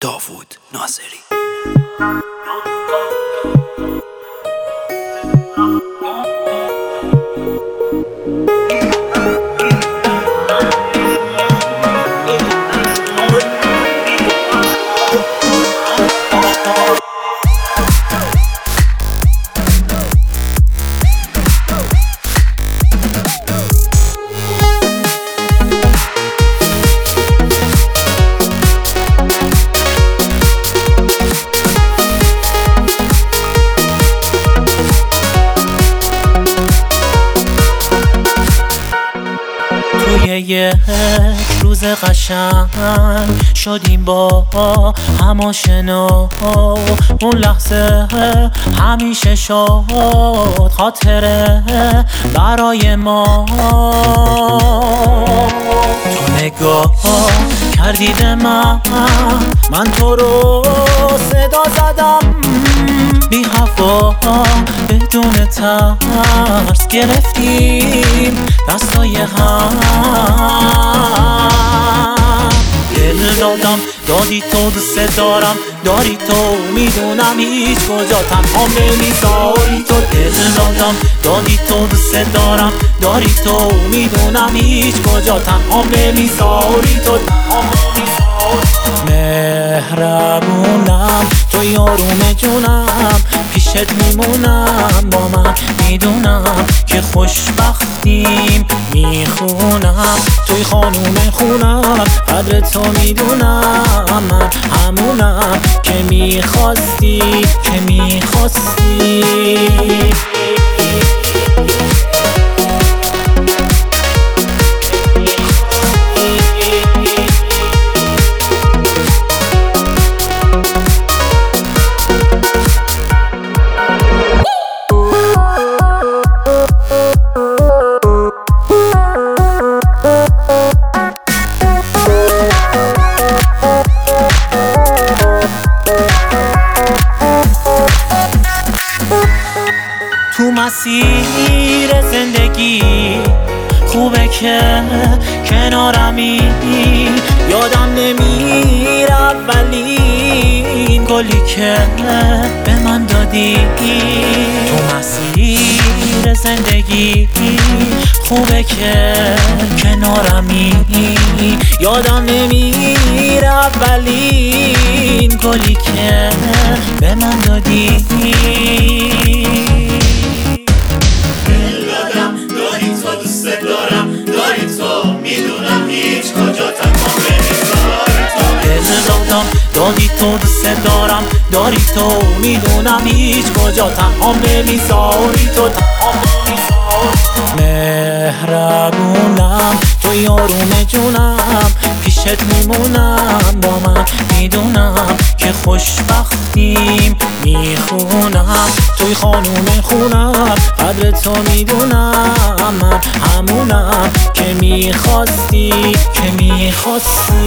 داوود ناصری روز قشنگ شدیم با هم آشنا اون لحظه همیشه شد خاطره برای ما. تو نگاه کردی به من من تو رو صدا زدم. بی هوا بدون ترس گرفتیم دستای هم. دادم دادی تو دوست دارم. داری تو می‌دونم هیچ کجا تنها نمی‌ذاری تو دل دادم دادی تو دوست دارم. داری تو می‌دونم هیچ کجا تنها نمی‌ذاری تو مهربونم. تو یارون جونم پیشت میمونم. می‌خونم. توی خانوم خونم قدر تو می‌دونم. من همونم که می‌خواستی که می‌خواستی. مسیر زندگی خوبه که کنارمی یادم نمیره اولین گلی که به من دادی. تو مسیر زندگی خوبه که کنارمی یادم نمیره اولین گلی که به من دادی. دادی تو دوست دارم داری تو می‌دونم هیچ کجا تنها نمی‌ذاری تو تنها نمی‌ذاری. مهربونم تو یارون جونم می‌خونم توی خانوم خونم قدر تو می‌دونم. من همونم که می‌خواستی که می‌خواستی.